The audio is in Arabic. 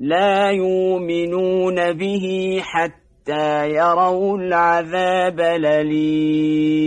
لا يؤمنون به حتى يروا العذاب الأليم.